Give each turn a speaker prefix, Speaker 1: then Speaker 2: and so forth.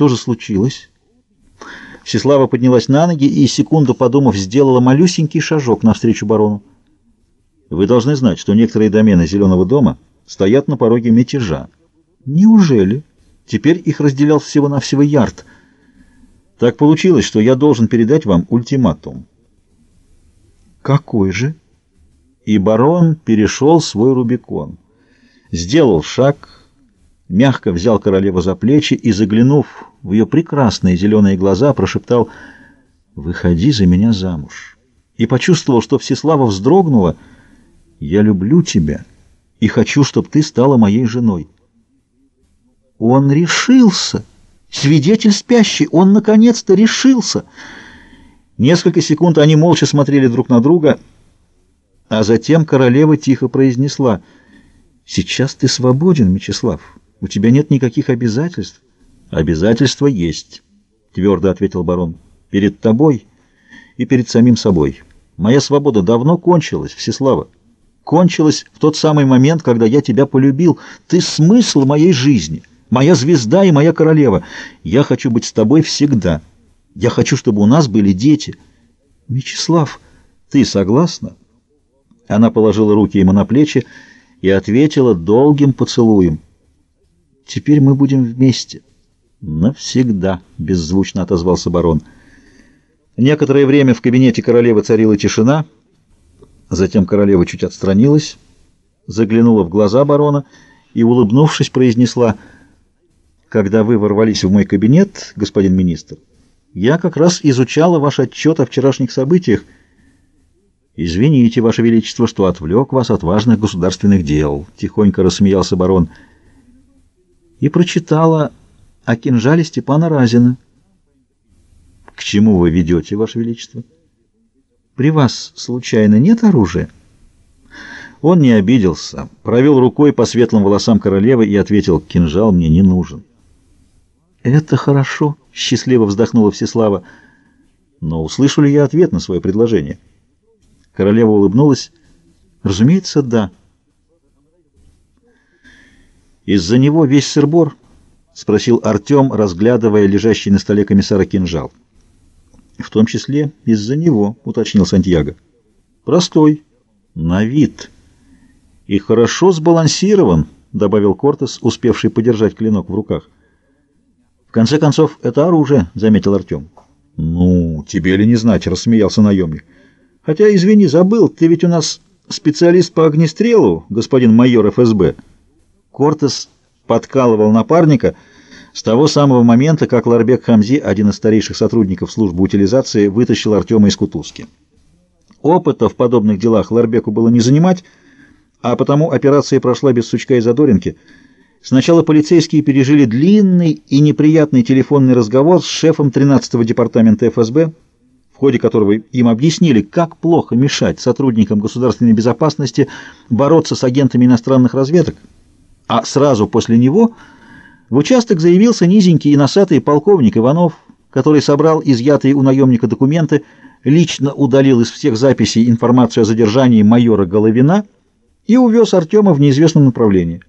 Speaker 1: Что же случилось? Всеслава поднялась на ноги и, секунду подумав, сделала малюсенький шажок навстречу барону. Вы должны знать, что некоторые домены Зеленого дома стоят на пороге мятежа. Неужели? Теперь их разделял всего-навсего ярд. Так получилось, что я должен передать вам ультиматум. Какой же? И барон перешел свой Рубикон. Сделал шаг, мягко взял королеву за плечи и, заглянув в ее прекрасные зеленые глаза, прошептал «Выходи за меня замуж». И почувствовал, что Всеслава вздрогнула «Я люблю тебя и хочу, чтобы ты стала моей женой». Он решился. Свидетель спящий, он наконец-то решился. Несколько секунд они молча смотрели друг на друга, а затем королева тихо произнесла «Сейчас ты свободен, Мечислав». У тебя нет никаких обязательств. Обязательства есть, твердо ответил барон. Перед тобой и перед самим собой. Моя свобода давно кончилась, Всеслава. Кончилась в тот самый момент, когда я тебя полюбил. Ты смысл моей жизни, моя звезда и моя королева. Я хочу быть с тобой всегда. Я хочу, чтобы у нас были дети. Мечислав, ты согласна? Она положила руки ему на плечи и ответила долгим поцелуем. Теперь мы будем вместе. Навсегда, беззвучно отозвался барон. Некоторое время в кабинете королевы царила тишина. Затем королева чуть отстранилась, заглянула в глаза барона и, улыбнувшись, произнесла: "Когда вы ворвались в мой кабинет, господин министр, я как раз изучала ваш отчет о вчерашних событиях. Извините, ваше величество, что отвлек вас от важных государственных дел", тихонько рассмеялся барон и прочитала о кинжале Степана Разина. — К чему вы ведете, Ваше Величество? — При вас, случайно, нет оружия? Он не обиделся, провел рукой по светлым волосам королевы и ответил, «Кинжал мне не нужен». «Это хорошо», — счастливо вздохнула Всеслава. «Но услышу ли я ответ на свое предложение?» Королева улыбнулась. «Разумеется, да». «Из-за него весь сырбор?» — спросил Артем, разглядывая лежащий на столе комиссара кинжал. «В том числе из-за него», — уточнил Сантьяго. «Простой, на вид и хорошо сбалансирован», — добавил Кортес, успевший подержать клинок в руках. «В конце концов, это оружие», — заметил Артем. «Ну, тебе ли не знать», — рассмеялся наемник. «Хотя, извини, забыл, ты ведь у нас специалист по огнестрелу, господин майор ФСБ». Кортес подкалывал напарника с того самого момента, как Ларбек Хамзи, один из старейших сотрудников службы утилизации, вытащил Артема из кутузки. Опыта в подобных делах Ларбеку было не занимать, а потому операция прошла без сучка и задоринки. Сначала полицейские пережили длинный и неприятный телефонный разговор с шефом 13-го департамента ФСБ, в ходе которого им объяснили, как плохо мешать сотрудникам государственной безопасности бороться с агентами иностранных разведок, а сразу после него в участок заявился низенький и носатый полковник Иванов, который собрал изъятые у наемника документы, лично удалил из всех записей информацию о задержании майора Головина и увез Артема в неизвестном направлении.